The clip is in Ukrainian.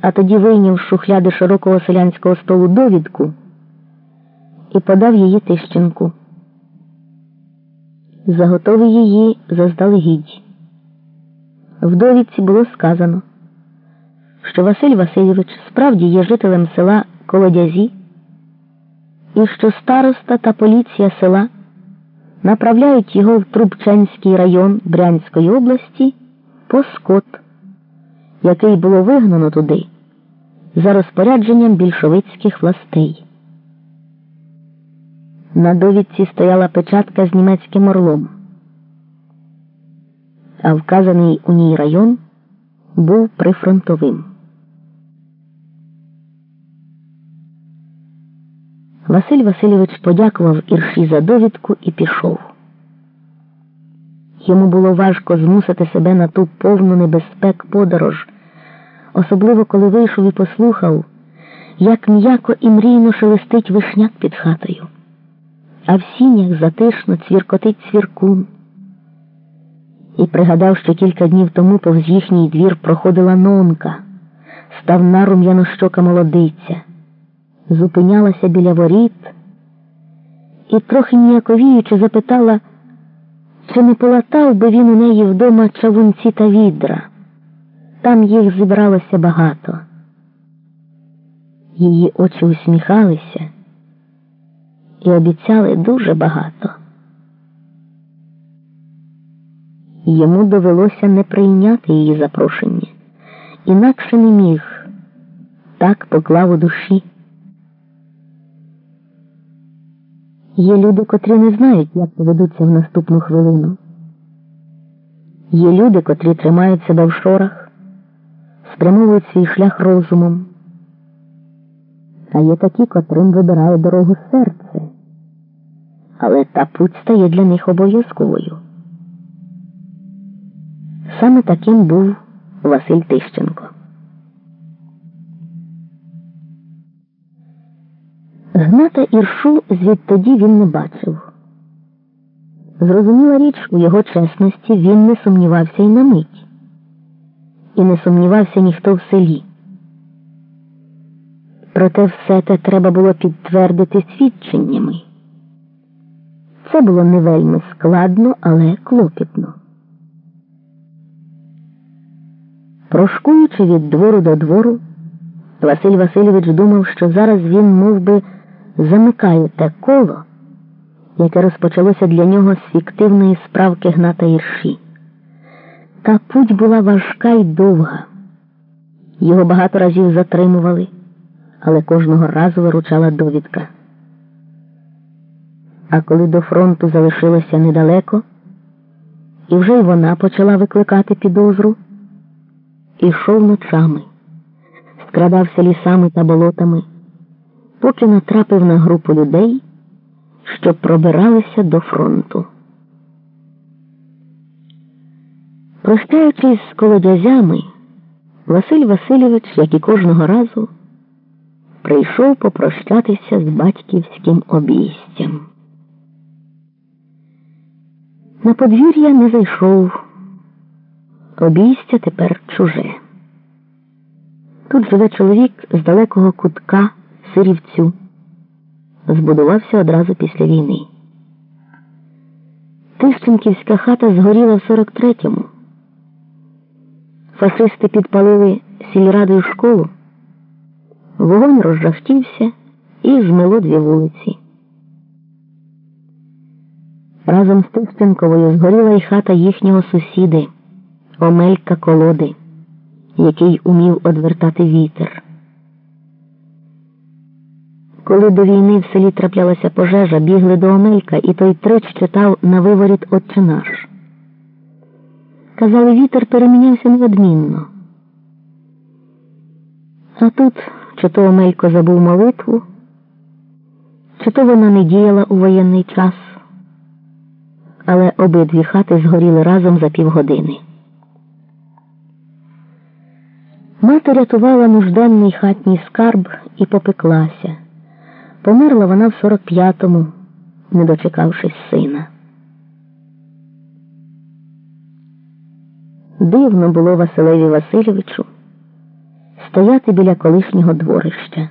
а тоді вийняв з шухляди широкого селянського столу довідку і подав її Тищенку. Заготовив її заздалегідь. В довідці було сказано, що Василь Васильович справді є жителем села Колодязі, і що староста та поліція села направляють його в Трубчанський район Брянської області по скот, який було вигнано туди за розпорядженням більшовицьких властей. На довідці стояла печатка з німецьким орлом, а вказаний у ній район був прифронтовим. Василь Васильович подякував Ірші за довідку і пішов. Йому було важко змусити себе на ту повну небезпек подорож, особливо коли вийшов і послухав, як м'яко і мрійно шелестить вишняк під хатою, а в сінях затишно цвіркотить цвіркун. І пригадав, що кілька днів тому повз їхній двір проходила нонка, ставна рум'янощока молодиця. Зупинялася біля воріт і, трохи ніяковіючи, запитала, чи не полатав би він у неї вдома чавунці та відра. Там їх зібралося багато. Її очі усміхалися і обіцяли дуже багато. Йому довелося не прийняти її запрошення, інакше не міг, так поклав у душі. Є люди, котрі не знають, як поведуться в наступну хвилину. Є люди, котрі тримають себе в шорах, спрямовують свій шлях розумом. А є такі, котрим вибирає дорогу серце. Але та путь стає для них обов'язковою. Саме таким був Василь Тищенко. Гната іршу звідтоді він не бачив. Зрозуміла річ, у його чесності він не сумнівався й на мить, і не сумнівався ніхто в селі. Проте все те треба було підтвердити свідченнями. Це було не вельми складно, але клопітно. Прошкуючи від двору до двору, Василь Васильович думав, що зараз він мов би, замикає те коло, яке розпочалося для нього з фіктивної справки Гната Ірші. Та путь була важка й довга. Його багато разів затримували, але кожного разу виручала довідка. А коли до фронту залишилося недалеко, і вже й вона почала викликати підозру, ішов ночами, скрадався лісами та болотами поки натрапив на групу людей, що пробиралися до фронту. Прощаючись з колодязями, Василь Васильович, як і кожного разу, прийшов попрощатися з батьківським обійстям. На подвір'я не зайшов, обійстя тепер чуже. Тут живе чоловік з далекого кутка. Сирівцю. Збудувався одразу після війни. Тищенківська хата згоріла в 43-му. Фашисти підпалили сільрадою школу, вогонь розжахтівся і змило дві вулиці. Разом з Тищенковою згоріла й хата їхнього сусіди, Омелька Колоди, який умів одвертати вітер. Коли до війни в селі траплялася пожежа, бігли до Омелька, і той трич читав на виворіт «Отче наш». Казали, вітер перемінявся неодмінно. А тут чи то Омелько забув молитву, чи то вона не діяла у воєнний час, але обидві хати згоріли разом за півгодини. Мати рятувала нужденний хатній скарб і попеклася. Померла вона в 45-му, не дочекавшись сина. Дивно було Василеві Васильовичу стояти біля колишнього дворища.